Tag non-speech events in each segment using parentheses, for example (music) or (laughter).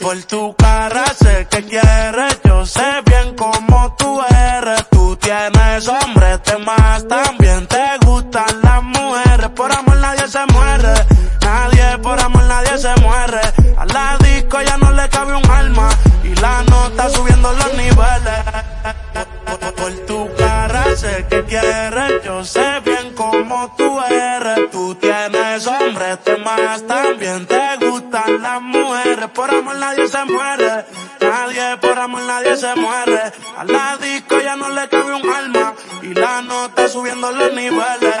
Por tu cara sé que quieres, yo sé bien cómo tú yo sé bien cómo tú eres. Tú tienes hombre, te más también te gustan las mujeres. Por amor nadie se muere, nadie por amor nadie se muere. A la disco ya no le cabe un alma y la nota subiendo los niveles.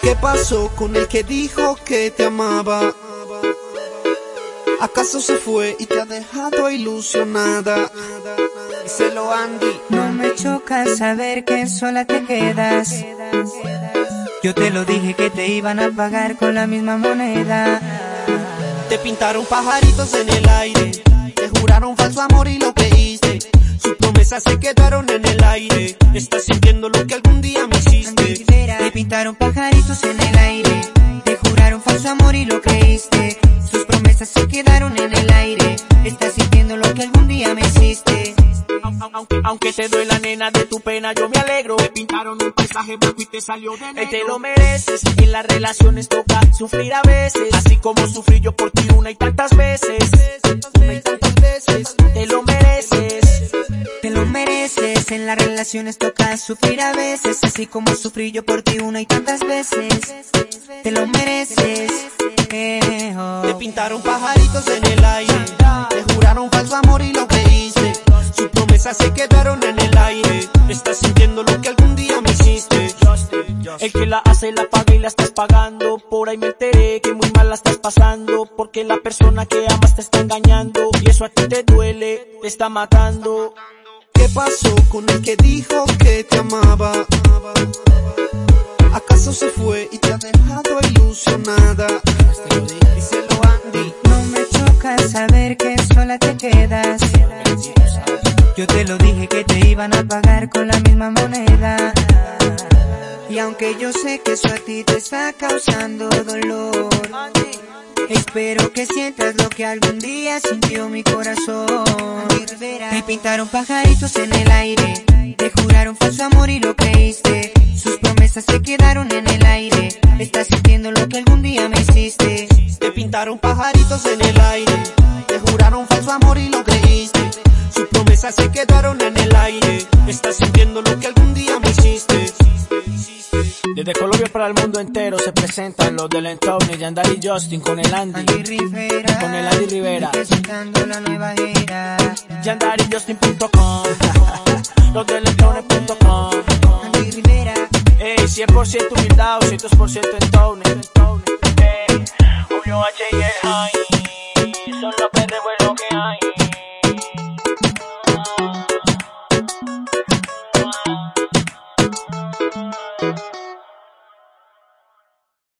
¿Qué pasó con el que dijo que te amaba? ¿Acaso se fue y te ha dejado ilusionada? Díselo Andy, no me choca saber que sola te quedas. Yo te lo dije que te iban a pagar con la misma moneda. Te pintaron pajaritos en el aire, te juraron falso amor y lo creíste. Sus promesas se quedaron en el aire. Estás sintiendo lo que algún día me hiciste. Te pintaron pajaritos en el aire, te juraron falso amor y lo creíste. Aunque, aunque te duele nena de tu pena, yo me alegro. Me pintaron un paisaje blanco y te salió de negro. te lo mereces. En las relaciones toca sufrir a veces. Así como sufrí yo por ti una y tantas veces. Una y tantas veces. Te lo mereces. Te lo mereces. En las relaciones toca sufrir a veces. Así como sufrí yo por ti una y tantas veces. Te lo mereces. Eh, oh. Te pintaron pajaritos en el aire. Promesas se quedaron en el aire. Estás sintiendo lo que algún día me hiciste. El que la hace la paga y la estás pagando. Por ahí me enteré que muy mal la estás pasando. Porque la persona que amas te está engañando. Y eso a ti te duele, te está matando. ¿Qué pasó con el que dijo que te amaba? ¿Acaso se fue y te ha dejado ilusionada? Díselo Andy, no me choca saber que sola te quedas. Yo te lo dije que te iban a pagar con la misma moneda. Y aunque yo sé que eso a ti te está causando dolor, espero que sientas lo que algún día sintió mi corazón. Te pintaron pajaritos en el aire, te juraron falso amor y lo creíste. Sus promesas se quedaron en el aire, estás sintiendo lo que algún día me hiciste. Te pintaron pajaritos en el aire, promesas se quedaron en el aire, estás sintiendo lo que algún día me hiciste. Desde Colombia para el mundo entero se presentan los del entorno, Yandari y Justin con el Andy. Andy Rivera, Con el Andy Rivera. presentando la nueva era. YandariJustin.com (laughs) Los del entorno.com Andy Rivera, Ey, 100% humildad, 200% entorno. Ey, Julio H y el High. Son los que